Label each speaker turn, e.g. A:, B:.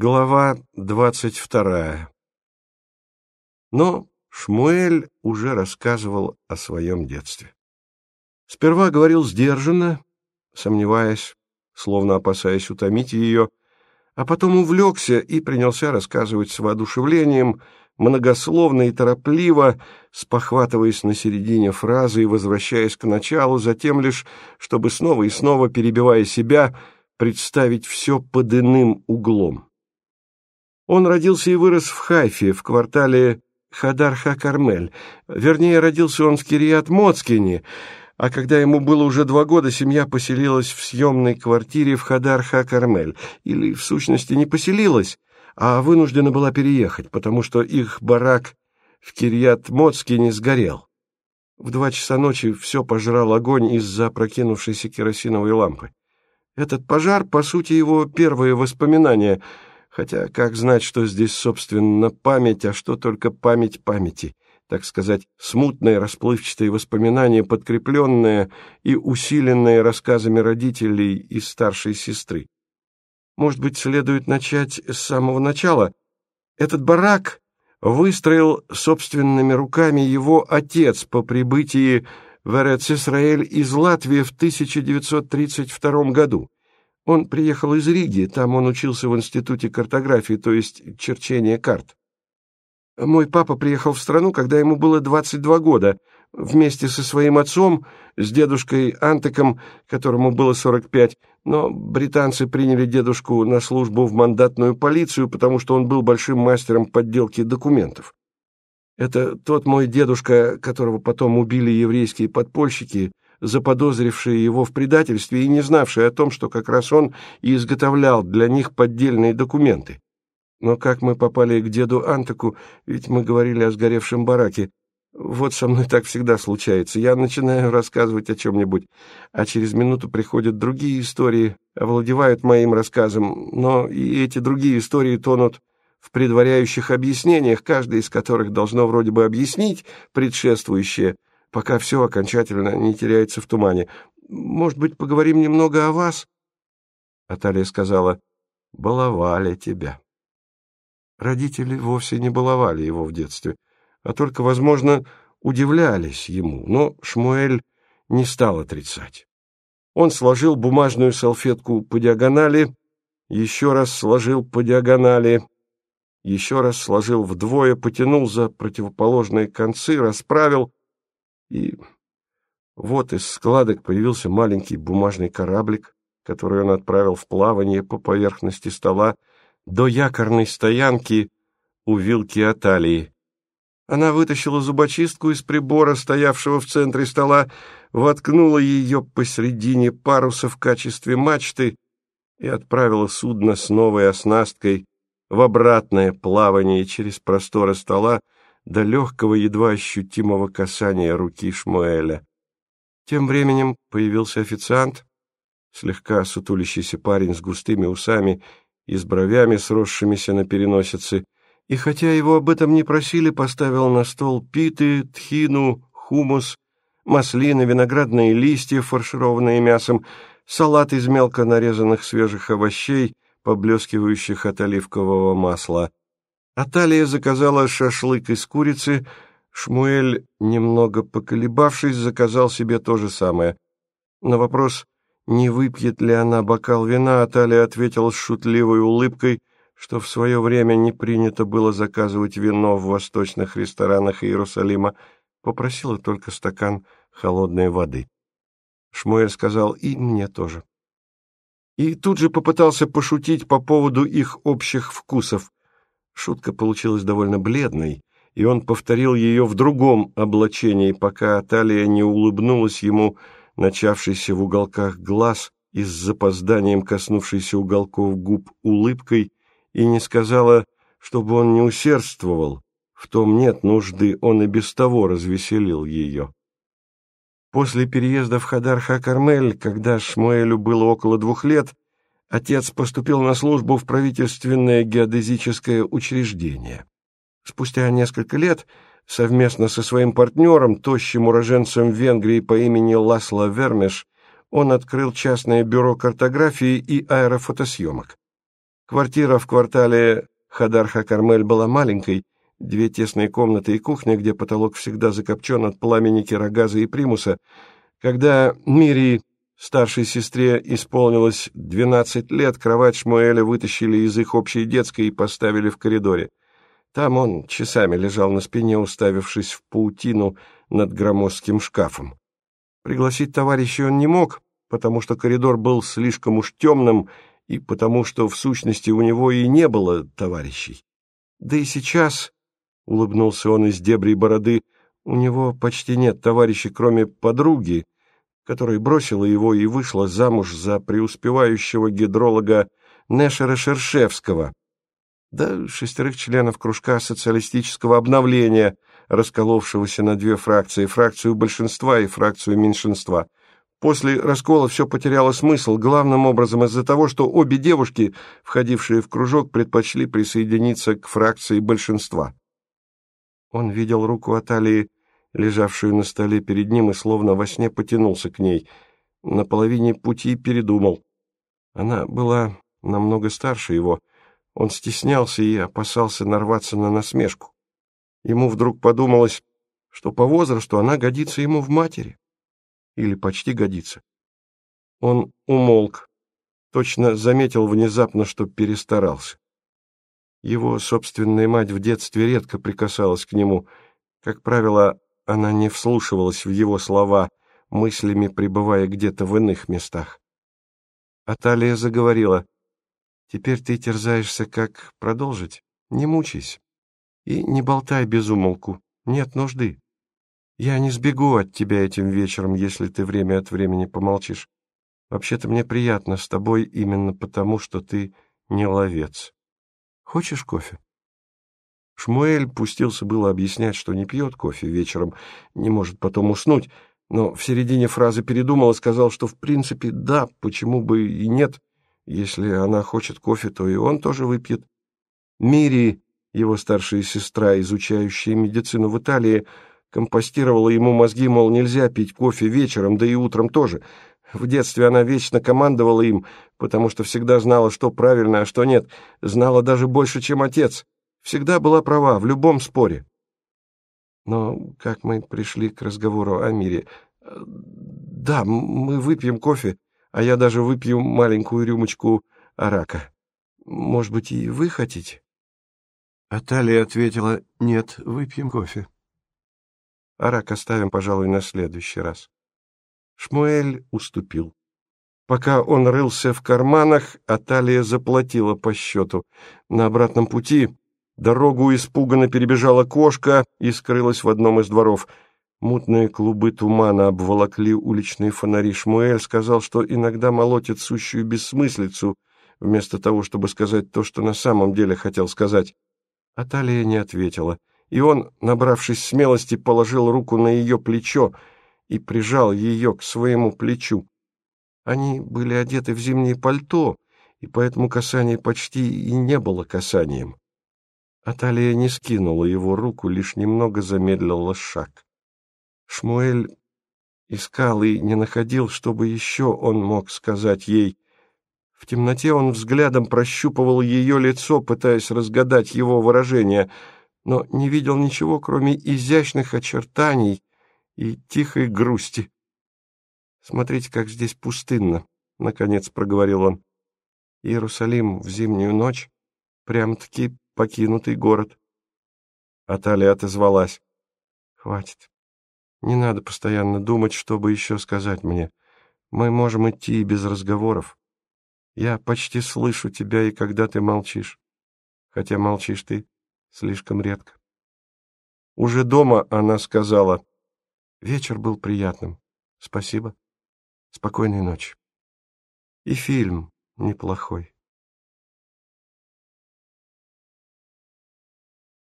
A: Глава двадцать вторая. Но Шмуэль уже рассказывал о своем детстве. Сперва говорил сдержанно, сомневаясь, словно опасаясь утомить ее, а потом увлекся и принялся рассказывать с воодушевлением, многословно и торопливо, спохватываясь на середине фразы и возвращаясь к началу, затем лишь, чтобы снова и снова, перебивая себя, представить все под иным углом. Он родился и вырос в Хайфе, в квартале Хадар-Ха-Кармель. Вернее, родился он в Кириат-Моцкине, а когда ему было уже два года, семья поселилась в съемной квартире в Хадар-Ха-Кармель. Или, в сущности, не поселилась, а вынуждена была переехать, потому что их барак в Кирьят-Моцкине сгорел. В два часа ночи все пожрал огонь из-за прокинувшейся керосиновой лампы. Этот пожар, по сути, его первые воспоминания — Хотя как знать, что здесь, собственно, память, а что только память памяти, так сказать, смутные расплывчатые воспоминания, подкрепленные и усиленные рассказами родителей и старшей сестры. Может быть, следует начать с самого начала. Этот барак выстроил собственными руками его отец по прибытии в Эрец-Исраэль из Латвии в 1932 году. Он приехал из Риги, там он учился в институте картографии, то есть черчения карт. Мой папа приехал в страну, когда ему было 22 года, вместе со своим отцом, с дедушкой Антеком, которому было 45, но британцы приняли дедушку на службу в мандатную полицию, потому что он был большим мастером подделки документов. Это тот мой дедушка, которого потом убили еврейские подпольщики, заподозрившие его в предательстве и не знавшие о том, что как раз он и изготовлял для них поддельные документы. Но как мы попали к деду Антаку, ведь мы говорили о сгоревшем бараке. Вот со мной так всегда случается. Я начинаю рассказывать о чем-нибудь, а через минуту приходят другие истории, овладевают моим рассказом, но и эти другие истории тонут в предваряющих объяснениях, каждая из которых должно вроде бы объяснить предшествующее — пока все окончательно не теряется в тумане. Может быть, поговорим немного о вас?» Аталия сказала, «Баловали тебя». Родители вовсе не баловали его в детстве, а только, возможно, удивлялись ему, но Шмуэль не стал отрицать. Он сложил бумажную салфетку по диагонали, еще раз сложил по диагонали, еще раз сложил вдвое, потянул за противоположные концы, расправил и вот из складок появился маленький бумажный кораблик, который он отправил в плавание по поверхности стола до якорной стоянки у вилки Аталии. Она вытащила зубочистку из прибора, стоявшего в центре стола, воткнула ее посредине паруса в качестве мачты и отправила судно с новой оснасткой в обратное плавание через просторы стола, до легкого, едва ощутимого касания руки Шмуэля. Тем временем появился официант, слегка сутулящийся парень с густыми усами и с бровями, сросшимися на переносице, и хотя его об этом не просили, поставил на стол питы, тхину, хумус, маслины, виноградные листья, фаршированные мясом, салат из мелко нарезанных свежих овощей, поблескивающих от оливкового масла, Аталия заказала шашлык из курицы, Шмуэль, немного поколебавшись, заказал себе то же самое. На вопрос, не выпьет ли она бокал вина, Аталия ответила с шутливой улыбкой, что в свое время не принято было заказывать вино в восточных ресторанах Иерусалима, попросила только стакан холодной воды. Шмуэль сказал «и мне тоже». И тут же попытался пошутить по поводу их общих вкусов. Шутка получилась довольно бледной, и он повторил ее в другом облачении, пока Аталия не улыбнулась ему, начавшейся в уголках глаз и с запозданием коснувшейся уголков губ улыбкой, и не сказала, чтобы он не усердствовал. В том нет нужды, он и без того развеселил ее. После переезда в Хадар-Ха-Кармель, когда Шмуэлю было около двух лет, отец поступил на службу в правительственное геодезическое учреждение. Спустя несколько лет совместно со своим партнером, тощим уроженцем Венгрии по имени Ласло Вермеш, он открыл частное бюро картографии и аэрофотосъемок. Квартира в квартале Хадар-Хакармель была маленькой, две тесные комнаты и кухня, где потолок всегда закопчен от пламени керогаза и примуса. Когда Мири, старшей сестре, исполнилось двенадцать лет, кровать Шмуэля вытащили из их общей детской и поставили в коридоре. Там он часами лежал на спине, уставившись в паутину над громоздким шкафом. Пригласить товарища он не мог, потому что коридор был слишком уж темным и потому что в сущности у него и не было товарищей. Да и сейчас, — улыбнулся он из дебрей бороды, — у него почти нет товарищей, кроме подруги, которая бросила его и вышла замуж за преуспевающего гидролога Нешера Шершевского, да шестерых членов кружка социалистического обновления, расколовшегося на две фракции, фракцию большинства и фракцию меньшинства — После раскола все потеряло смысл, главным образом из-за того, что обе девушки, входившие в кружок, предпочли присоединиться к фракции большинства. Он видел руку Аталии, лежавшую на столе перед ним, и словно во сне потянулся к ней. На половине пути передумал. Она была намного старше его. Он стеснялся и опасался нарваться на насмешку. Ему вдруг подумалось, что по возрасту она годится ему в матери или почти годится. Он умолк, точно заметил внезапно, что перестарался. Его собственная мать в детстве редко прикасалась к нему. Как правило, она не вслушивалась в его слова, мыслями пребывая где-то в иных местах. Аталия заговорила. «Теперь ты терзаешься, как продолжить? Не мучайся. И не болтай без умолку. Нет нужды. Я не сбегу от тебя этим вечером, если ты время от времени помолчишь. Вообще-то мне приятно с тобой именно потому, что ты не ловец. Хочешь кофе?» Шмуэль пустился было объяснять, что не пьет кофе вечером, не может потом уснуть, но в середине фразы передумал и сказал, что в принципе да, почему бы и нет. Если она хочет кофе, то и он тоже выпьет. Мири, его старшая сестра, изучающая медицину в Италии, компостировала ему мозги, мол, нельзя пить кофе вечером, да и утром тоже. В детстве она вечно командовала им, потому что всегда знала, что правильно, а что нет. Знала даже больше, чем отец. Всегда была права в любом споре. Но как мы пришли к разговору о мире? Да, мы выпьем кофе, а я даже выпью маленькую рюмочку арака. Может быть, и вы хотите? Аталия ответила, нет, выпьем кофе. А рак оставим, пожалуй, на следующий раз. Шмуэль уступил. Пока он рылся в карманах, Аталия заплатила по счету. На обратном пути дорогу испуганно перебежала кошка и скрылась в одном из дворов. Мутные клубы тумана обволокли уличные фонари. Шмуэль сказал, что иногда молотит сущую бессмыслицу, вместо того, чтобы сказать то, что на самом деле хотел сказать. Аталия не ответила и он, набравшись смелости, положил руку на ее плечо и прижал ее к своему плечу. Они были одеты в зимнее пальто, и поэтому касание почти и не было касанием. Аталия не скинула его руку, лишь немного замедлила шаг. Шмуэль искал и не находил, чтобы еще он мог сказать ей. В темноте он взглядом прощупывал ее лицо, пытаясь разгадать его выражение — но не видел ничего, кроме изящных очертаний и тихой грусти. «Смотрите, как здесь пустынно», — наконец проговорил он. «Иерусалим в зимнюю ночь — прям-таки покинутый город». Аталия отозвалась. «Хватит. Не надо постоянно думать, чтобы еще сказать мне. Мы можем идти и без разговоров. Я почти слышу тебя, и когда ты молчишь. Хотя молчишь ты слишком редко. Уже дома она сказала, «Вечер был приятным. Спасибо. Спокойной ночи. И фильм неплохой».